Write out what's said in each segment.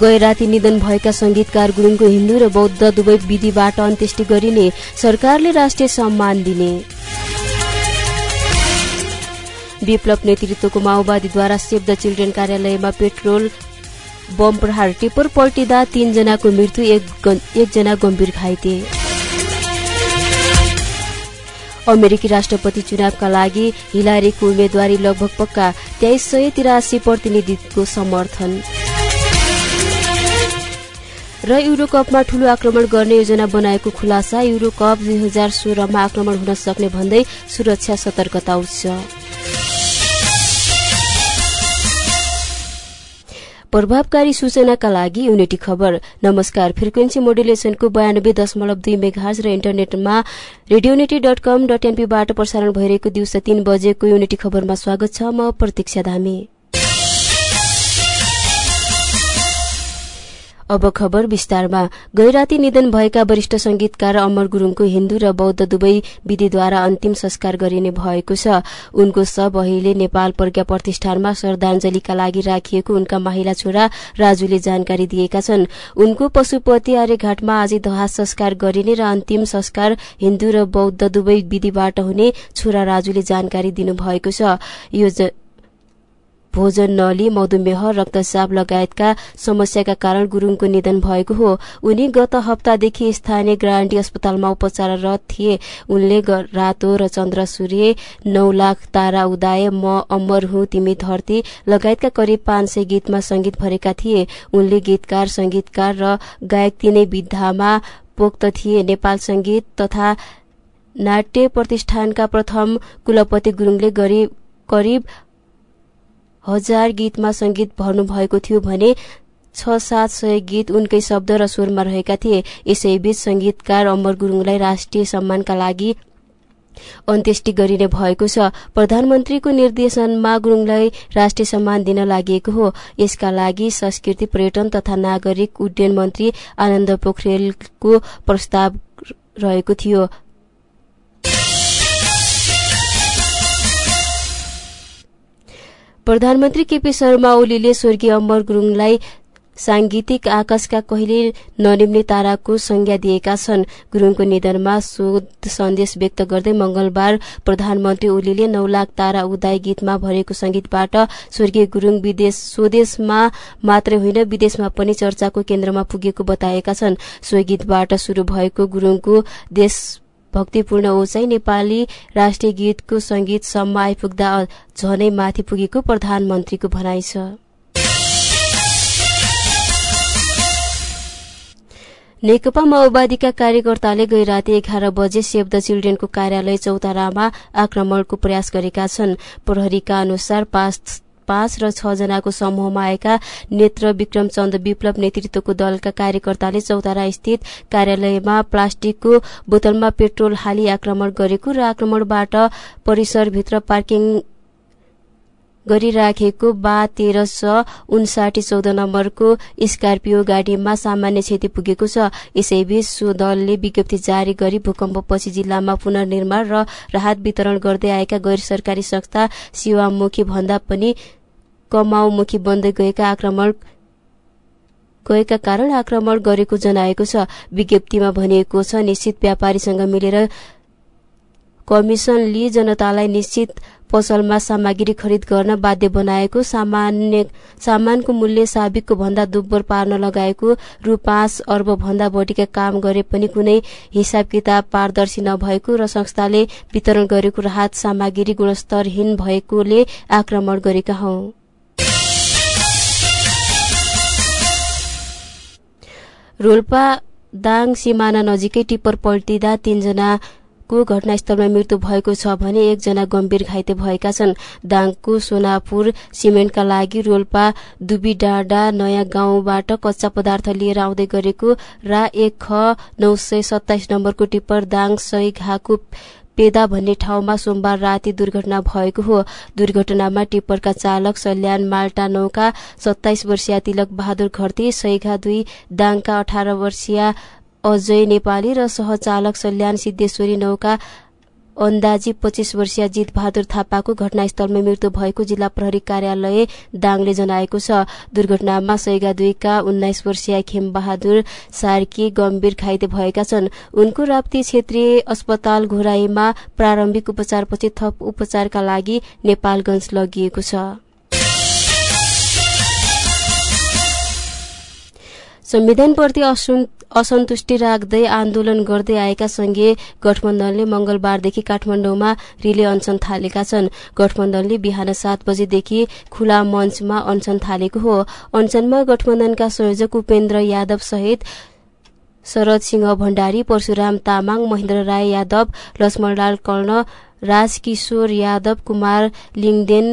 गए राति निधन भएका संगीतकार गुरुङको हिन्दू र बौद्ध दुवै विधिबाट अन्त्येष्टि गरिने सरकारले राष्ट्रिय सम्मान दिने। विप्लव नेतृत्वको माओवादीद्वारा सेभ द चिल्ड्रेन कार्यालयमा पेट्रोल बम प्रहार टिप्पर पल्टिँदा तीनजनाको मृत्यु एकजना गम्भीर घाइते। अमेरिकी राष्ट्रपति चुनावका लागि हिलारीको उम्मेद्वारी लगभग पक्का तेइस सय तिरासी प्रतिनिधिको समर्थन। र युरोकपमा ठूलो आक्रमण गर्ने योजना बनाएको खुलासा युरोकप दुई हजार सोह्रमा आक्रमण हुन सक्ने भन्दै सुरक्षा सतर्कता उच्च प्रभावकारी सूचनाका लागि युनिटी खबर। नमस्कार फ्रिक्वेन्सी मोडुलेसनको बयानब्बे दशमलव दुई मेघाज र इन्टरनेटमा रेडियोनिटी डट कम डट एनपीबाट प्रसारण भइरहेको दिउँसो तीन बजेको युनिटी खबरमा स्वागत छ। म प्रतीक्षा धामी। अब खबर विस्तारमा। गैराती निधन भएका वरिष्ठ संगीतकार अमर गुरूङको हिन्दू र बौद्ध दुवै विधिद्वारा अन्तिम संस्कार गरिने भएको छ। उनको शव अहिले नेपाल प्रज्ञा प्रतिष्ठानमा श्रद्धाञ्जलीका लागि राखिएको उनका महिला छोरा राजुले जानकारी दिएका छन्। उनको पशुपति आर्यघाटमा आज दहा संस्कार गरिने र अन्तिम संस्कार हिन्दू र बौद्ध दुवै विधिबाट हुने छोरा राजुले जानकारी दिनुभएको छ। भोजन नली मधुमेह रक्तचाप लगायतका समस्याका कारण गुरूङको निधन भएको हो। उनी गत हप्तादेखि स्थानीय ग्रान्डी अस्पतालमा उपचाररत थिए। उनले रातो र चन्द्र सूर्य नौ लाख तारा उदाय म अमर हुँ तिमी धरती लगायतका करिब पाँच सय गीतमा संगीत भरेका थिए। उनले गीतकार संगीतकार र गायक तिनै विधामा पोक्त थिए। नेपाल संगीत तथा नाट्य प्रतिष्ठानका प्रथम कुलपति गुरूङले करिब हजार गीतमा संगीत भर्नु भएको थियो भने छ सात सय गीत उनकै शब्द र स्वरमा रहेका थिए। यसैबीच संगीतकार अमर गुरूङलाई राष्ट्रिय सम्मानका लागि अन्त्येष्टि गरिने भएको छ। प्रधानमन्त्रीको निर्देशनमा गुरूङलाई राष्ट्रिय सम्मान दिन लागि हो। यसका लागि संस्कृति पर्यटन तथा नागरिक उड्डयन मन्त्री आनन्द पोखरेलको प्रस्ताव रहेको थियो। प्रधानमन्त्री केपी शर्मा ओलीले स्वर्गीय अमर गुरूङलाई सांगीतिक आकाशका कहिले ननिम्ने ताराको संज्ञा दिएका छन्। गुरूङको निधनमा शोध सन्देश व्यक्त गर्दै मंगलबार प्रधानमन्त्री ओलीले नौ लाख तारा उदाय गीतमा भरेको संगीतबाट स्वर्गीय गुरूङ विदेश स्वदेशमा मात्रै होइन विदेशमा पनि चर्चाको केन्द्रमा पुगेको बताएका छन्। सो गीतबाट शुरू भएको गुरूङको देश भक्तिपूर्ण ओचाइ नेपाली राष्ट्रिय गीतको संगीतसम्म आइपुग्दा झनै माथि पुगेको प्रधानमन्त्रीको भनाइ छ। नेकपा माओवादीका कार्यकर्ताले गै राति एघार बजे सेभ द चिल्ड्रेनको कार्यालय चौतारामा आक्रमणको प्रयास गरेका छन्। प्रहरीका अनुसार पाँच पाँच र छ जनाको समूहमा आएका नेत्र विक्रम चन्द विप्लव नेतृत्वको दलका कार्यकर्ताले चौतारा स्थित कार्यालयमा प्लास्टिकको बोतलमा पेट्रोल हाली आक्रमण गरेको र आक्रमणबाट परिसरभित्र पार्किङ गरिराखेको बा तेह्र स उन्साठी चौध नम्बरको स्कार्पियो गाडीमा सामान्य क्षति पुगेको छ। यसैबीच सो दलले विज्ञप्ति जारी गरी भूकम्पपछि जिल्लामा पुनर्निर्माण र राहत वितरण गर्दै आएका गैर सरकारी संस्था सेवामुखी भन्दा पनि कमाउमुखी बन्दै गएका आक्रमण गएका कारण आक्रमण गरेको जनाएको छ। विज्ञप्तिमा भनिएको छ निश्चित व्यापारीसँग मिलेर कमिसन लिई जनतालाई निश्चित पसलमा सामग्री खरिद गर्न बाध्य बनाएको सामान्य सामानको मूल्य साबिकको भन्दा दुब्बर पार्न लगाएको रु पाँच अर्ब भन्दा बढीका काम गरे पनि कुनै हिसाब किताब पारदर्शी नभएको र संस्थाले वितरण गरेको राहत सामग्री गुणस्तरहीन भएकोले आक्रमण गरेका हौ। रोल्पा दाङ सिमाना नजिकै टिप्पर पल्टिँदा तीनजनाको घटनास्थलमा मृत्यु भएको छ भने एकजना गम्भीर घाइते भएका छन्। दाङको सोनापुर सिमेन्टका लागि रोल्पा दुबी डाँडा नयाँ गाउँबाट कच्चा पदार्थ लिएर आउँदै गरेको रा एक ख नौ सय सत्ताइस नम्बरको टिप्पर दाङ सय घाको पेदा भन्ने ठाउँमा सोमबार राति दुर्घटना भएको हो। दुर्घटनामा टिप्परका चालक सल्यान माल्टा नौका सत्ताइस वर्षीय तिलक बहादुर घरती सैघा दुई दाङका अठार वर्षीय अजय नेपाली र सहचालक सल्यान सिद्धेश्वरी नौका अन्दाजी पच्चिस वर्षीय जित बहादुर थापाको घटनास्थलमा मृत्यु भएको जिल्ला प्रहरी कार्यालय दाङले जनाएको छ। दुर्घटनामा सैगा दुईका उन्नाइस वर्षीय खेमबहादुर सार्की गम्भीर घाइते भएका छन्। उनको राप्ती क्षेत्रीय अस्पताल घोराईमा प्रारम्भिक उपचारपछि थप उपचारका लागि नेपालगंज लगिएको छ। संविधानप्रति असन्तुष्टि राख्दै आन्दोलन गर्दै आएका संघीय गठबन्धनले मंगलबारदेखि काठमाडौँमा रिले अनसन थालेका छन्। गठबन्धनले बिहान सात बजेदेखि खुला मञ्चमा अनसन थालेको हो। अनसनमा गठबन्धनका संयोजक उपेन्द्र यादव सहित शरद सिंह भण्डारी परशुराम तामाङ महेन्द्र राय यादव लक्ष्मणलाल कर्ण राजकिशोर यादव कुमार लिङदेन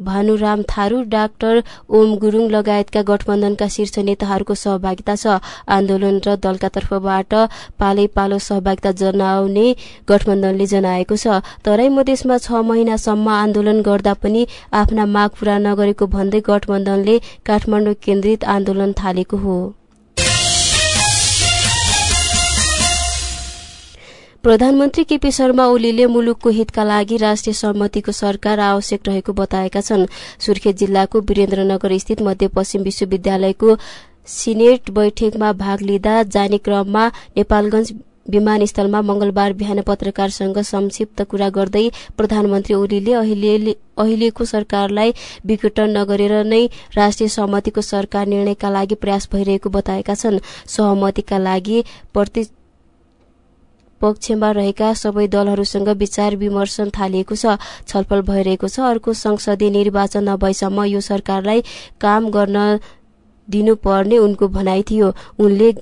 भानुराम थारू डाक्टर ओम गुरूङ लगायतका गठबन्धनका शीर्ष नेताहरूको सहभागिता छ। आन्दोलन र दलका तर्फबाट पालै पालो सहभागिता जनाउने गठबन्धनले जनाएको छ। तराई मधेसमा छ महिनासम्म आन्दोलन गर्दा पनि आफ्ना माग पूरा नगरेको भन्दै गठबन्धनले काठमाडौँ केन्द्रित आन्दोलन थालेको हो। प्रधानमन्त्री केपी शर्मा ओलीले मुलुकको हितका लागि राष्ट्रिय सहमतिको सरकार आवश्यक रहेको बताएका छन्। सुर्खेत जिल्लाको वीरेन्द्रनगर स्थित मध्यपश्चिम विश्वविद्यालयको सिनेट बैठकमा भाग लिँदा जाने क्रममा नेपालगंज विमानस्थलमा मंगलबार बिहान पत्रकारसँग संक्षिप्त कुरा गर्दै प्रधानमन्त्री ओलीले अहिलेको सरकारलाई विघटन नगरेर नै राष्ट्रिय सहमतिको सरकार निर्णयका लागि प्रयास भइरहेको बताएका छन्। सहमतिका लागि पक्षमा रहेका सबै दलहरूसँग विचार विमर्शन थालिएको छ छलफल भइरहेको छ। अर्को संसदीय निर्वाचन नभएसम्म यो सरकारलाई काम गर्न दिनुपर्ने उनको भनाइ थियो। उनले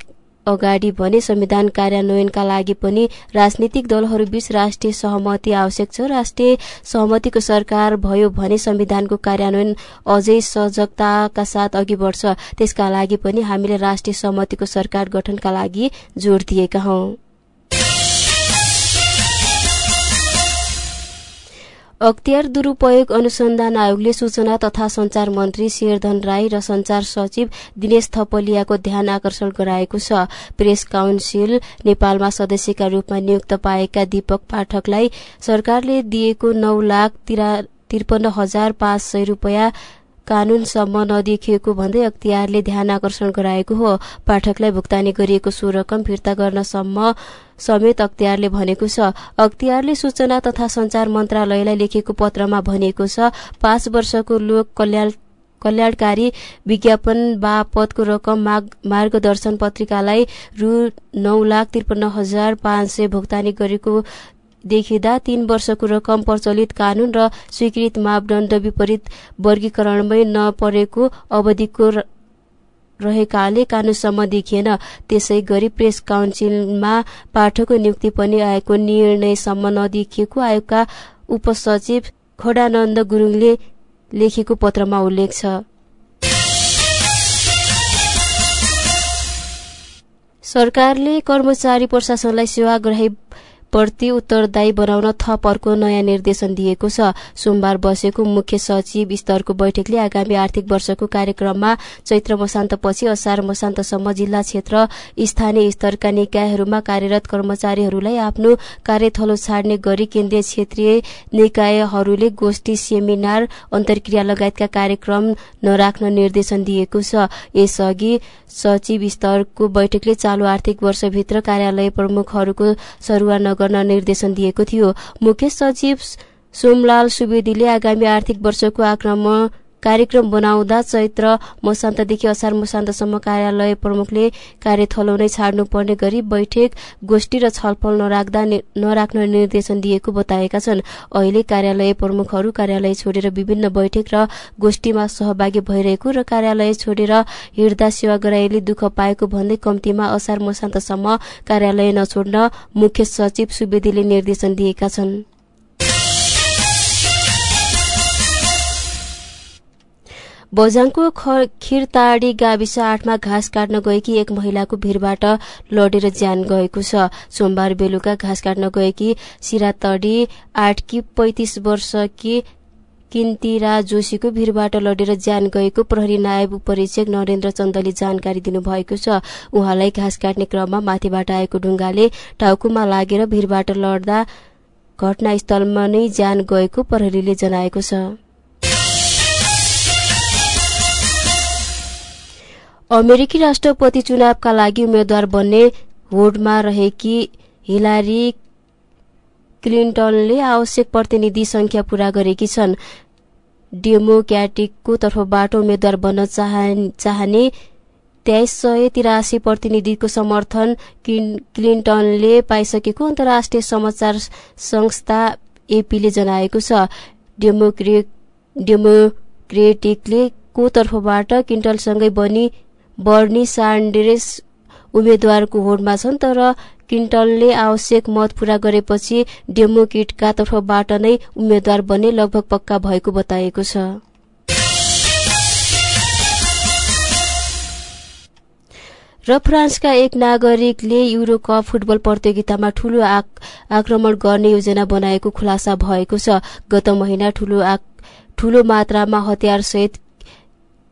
अगाडि भने संविधान कार्यान्वयनका लागि पनि राजनीतिक दलहरूबीच राष्ट्रिय सहमति आवश्यक छ। राष्ट्रिय सहमतिको सरकार भयो भने संविधानको कार्यान्वयन अझै सजगताका साथ अघि बढ्छ। त्यसका लागि पनि हामीले राष्ट्रिय सहमतिको सरकार गठनका लागि जोड़ दिएका हौं। अख्तियार दुरूपयोग अनुसन्धान आयोगले सूचना तथा संचार मन्त्री शेरधन राई र संचार सचिव दिनेश थपलियाको ध्यान आकर्षण गराएको छ। प्रेस काउन्सिल नेपालमा सदस्यका रूपमा नियुक्त पाएका दीपक पाठकलाई सरकारले दिएको नौ लाख त्रिपन्न हजार पाँच सय रूपियाँ कानूनसम्म नदेखिएको भन्दै अख्तियारले ध्यान आकर्षण गराएको हो। पाठकलाई भुक्तानी गरिएको सो रकम फिर्ता गर्नसम्म समेत अख्तियारले भनेको छ। अख्तियारले सूचना तथा संचार मन्त्रालयलाई लेखेको पत्रमा भनेको छ पाँच वर्षको लोक कल्याण कल्याणकारी विज्ञापन बापतको रकम मार्गदर्शन पत्रिकालाई रु नौ लाख त्रिपन्न हजार पाँच सय भुक्तानी गरेको देखिँदा तीन वर्षको रकम प्रचलित कानून र स्वीकृत मापदण्ड विपरीत वर्गीकरणमै नपरेको अवधिको रहेकाले कानूनसम्म देखिएन त्यसै गरी प्रेस काउन्सिलमा पाठकको नियुक्ति पनि आएको निर्णयसम्म नदेखिएको आयोगका उपसचिव खडानन्द गुरूङले लेखेको पत्रमा उल्लेख छ। सरकारले कर्मचारी प्रशासनलाई सेवाग्राही प्रति उत्तरदायी बनाउन थप अर्को नयाँ निर्देशन दिएको छ। सोमबार बसेको मुख्य सचिव स्तरको बैठकले आगामी आर्थिक वर्षको कार्यक्रममा चैत्र मसान्तपछि असार मसान्तसम्म जिल्ला क्षेत्र स्थानीय स्तरका निकायहरूमा कार्यरत कर्मचारीहरूलाई आफ्नो कार्यथलो छाड्ने गरी केन्द्रीय क्षेत्रीय निकायहरूले गोष्ठी सेमिनार अन्तर्क्रिया लगायतका कार्यक्रम नराख्न निर्देशन दिएको छ। यसअघि सचिव स्तरको बैठकले चालू आर्थिक वर्षभित्र कार्यालय प्रमुखहरूको सरुवा गर्न निर्देशन दिएको थियो। मुख्य सचिव सोमलाल सुवेदीले आगामी आर्थिक वर्षको आक्रमण कार्यक्रम बनाउँदा चैत्र मसान्तदेखि असार मसान्तसम्म कार्यालय प्रमुखले कार्यथलो नै छाड्नुपर्ने गरी बैठक गोष्ठी र छलफल नराख्दा नराख्न निर्देशन दिएको बताएका छन्। अहिले कार्यालय प्रमुखहरू कार्यालय छोडेर विभिन्न बैठक र गोष्ठीमा सहभागी भइरहेको र कार्यालय छोडेर हिँड्दा सेवाग्राहीले दुःख पाएको भन्दै कम्तीमा असार मसान्तसम्म कार्यालय नछोड्न मुख्य सचिव सुवेदीले निर्देशन दिएका छन्। बझाङको खिरताडी गाविस आठमा घाँस काट्न गएकी एक महिलाको भिरबाट लडेर ज्यान गएको छ। सोमबार बेलुका घाँस काट्न गएकी सिरातडी आठकी पैंतिस वर्षकी किन्तिरा जोशीको भिरबाट लडेर ज्यान गएको प्रहरी नायब उपरीक्षक नरेन्द्र चन्दले जानकारी दिनुभएको छ। उहाँलाई घाँस काट्ने क्रममा माथिबाट आएको ढुङ्गाले टाउकोमा लागेर भिरबाट लड्दा घटनास्थलमा नै ज्यान गएको प्रहरीले जनाएको छ। अमेरिकी राष्ट्रपति चुनावका लागि उम्मेद्वार बन्ने होडमा रहेकी हिलारी क्लिन्टनले आवश्यक प्रतिनिधि संख्या पूरा गरेकी छन्। डेमोक्रेटिकको तर्फबाट उम्मेद्वार बन्न चाहने तेइस सय तिरासी प्रतिनिधिको समर्थन क्लिन्टनले पाइसकेको अन्तर्राष्ट्रिय समाचार संस्था एपीले जनाएको छ। डेमोक्रेटिकले को तर्फबाट क्लिन्टनसँगै बनी बर्नी सान्डेरेस उम्मेद्वारको होडमा छन् तर क्लिन्टनले आवश्यक मत पूरा गरेपछि डेमोक्रेटका तर्फबाट नै उम्मेद्वार बन्ने लगभग पक्का भएको बताएको छ। र फ्रान्सका एक नागरिकले युरो कप फुटबल प्रतियोगितामा ठूलो आक्रमण गर्ने योजना बनाएको खुलासा भएको छ। गत महिना ठूलो मात्रामा हतियारसहित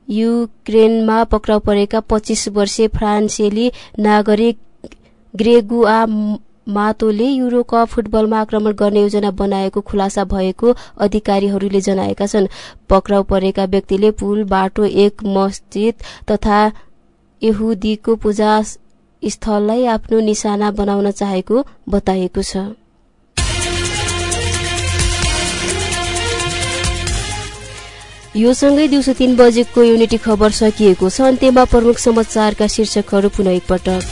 युक्रेनमा पक्राउ परेका पच्चिस वर्षीय फ्रान्सेली नागरिक ग्रेगुआ मातोले युरोकप फुटबलमा आक्रमण गर्ने योजना बनाएको खुलासा भएको अधिकारीहरूले जनाएका छन्। पक्राउ परेका व्यक्तिले पुल बाटो एक मस्जिद तथा यहुदीको पूजा स्थललाई आफ्नो निशाना बनाउन चाहेको बताएको छ। यो सँगै दिउँसो तीन बजेको युनिटी खबर सकिएको छ। अन्त्यमा प्रमुख समाचारका शीर्षकहरू पुनः एकपटक।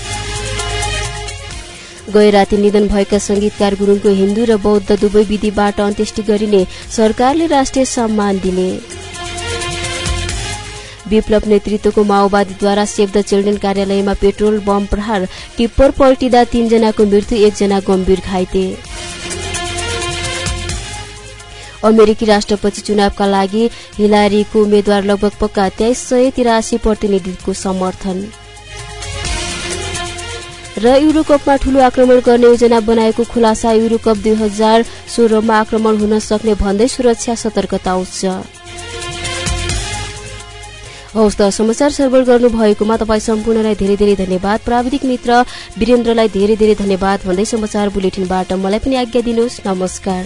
गए राति निधन भएका संगीतकार गुरूङको हिन्दू र बौद्ध दुवै विधिबाट अन्त्येष्टि गरिने सरकारले राष्ट्रिय सम्मान दिने। विप्लव नेतृत्वको माओवादीद्वारा सेभ द चिल्ड्रेन कार्यालयमा पेट्रोल बम प्रहार टिप्पर पल्टिँदा तीनजनाको मृत्यु एकजना गम्भीर घाइते। अमेरिकी राष्ट्रपति चुनावका लागि हिलारीको उम्मेद्वार लगभग पक्का तेइस सय तिरासी प्रतिनिधिको समर्थन। र युरोकपमा ठूलो आक्रमण गर्ने योजना बनाएको खुलासा युरोकप दुई हजार सोह्रमा आक्रमण हुन सक्ने भन्दै सुरक्षा सतर्कता उच्च। हौस् त समाचार सर्वर गर्नुभएकोमा तपाईँ सम्पूर्णलाई धेरै धेरै धन्यवाद। प्राविधिक मित्र वीरेन्द्रलाई धेरै धेरै धन्यवाद भन्दै समाचार बुलेटिनबाट मलाई पनि आज्ञा दिनुहोस्। नमस्कार।